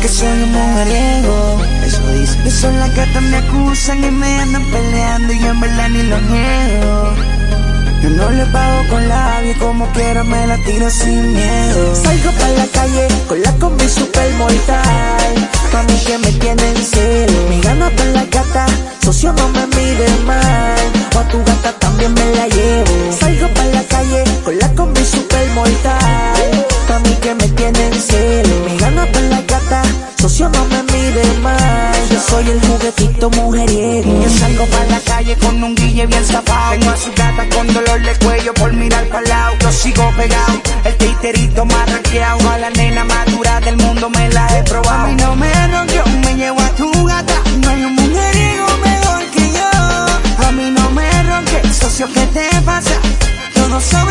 que soy un mujeriego. Eso dice. De son las gatas me acusan y me andan peleando y yo en verdad ni lo niego. Yo no le pago con labio como quiera me la tiro sin miedo. Salgo para la calle con la combi super mortal. Pa' mí que me tienen celo. Mi gana para la gata, socio no me no me mire mal. Yo soy el juguetito mujeriego. Yo salgo para la calle con un guille bien zapado. Tengo a su gata con dolor de cuello por mirar para lado. Yo sigo pegado, el titerito más ranqueado. A la nena más dura del mundo me la he probado. A mí no me ronqueo, me llevo a tu gata. No hay un mujeriego mejor que yo. A mí no me ronque, socio, ¿qué te pasa? Saben que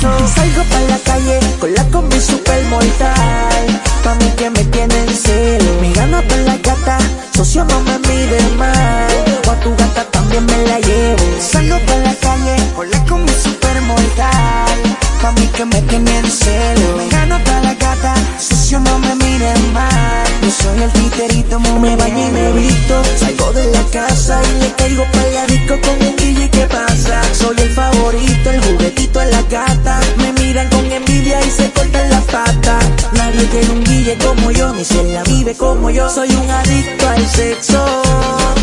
Salgo para la calle con la combi super mortal. Pa' mí que me tienen celo. Mi gana para la gata, socio no me mire mal. O a tu gata también me la llevo. Salgo para la calle, con con mi super mortal. Pa' mí que me tienen celo. Me gano para la gata, socio no me miren mal. Yo soy el titerito, Me baño y me visto, salgo de la casa y le caigo para la disco con un DJ ¿qué pasa? Soy el favorito, el juguetito Soy un adicto al sexo.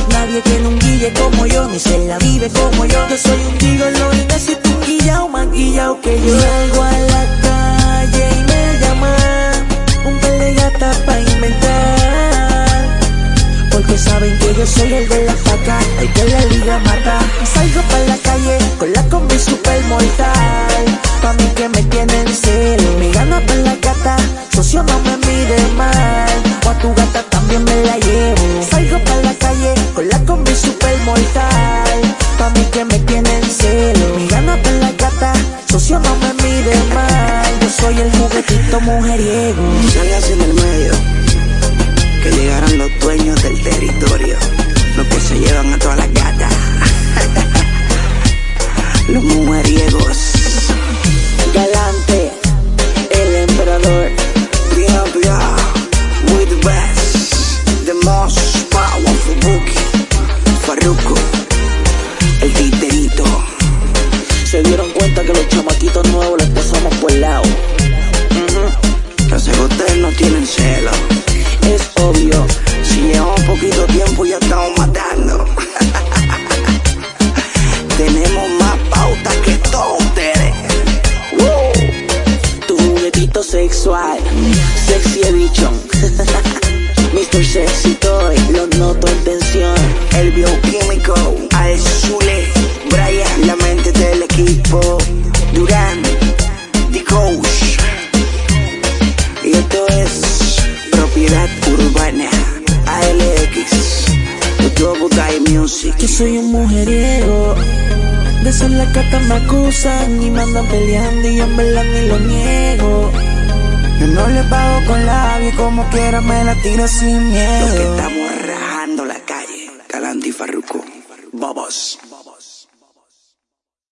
Nadie tiene un guille como yo, ni se la vive como yo. Yo soy un gigolo y necesito un guillao más guillao que yo. Salgo a la calle y me llaman un gatas pa' inventar. Porque saben que yo soy el de la faca, el que la liga mata. Salgo para la calle con la combi super mortal. Pa' mí que me con la combi super mortal. Pa' mí que me tienen celo. Mi gana para la gata, socio no me mire mal. Yo soy el juguetito mujeriego. Salgas en el medio, que llegarán los dueños del territorio, los que se llevan a todas las gatas, los mujeriegos. Galante, el emperador. Tienen celo, Es obvio, si llevamos poquito tiempo ya estamos matando. Soy un mujeriego. De eso las cartas me acusan y me andan peleando y yo en verdad ni lo niego. Yo no le pago con labio, como quiera me la tiro sin miedo. Los que estamos rajando la calle. Galante y Farruko. Bobos.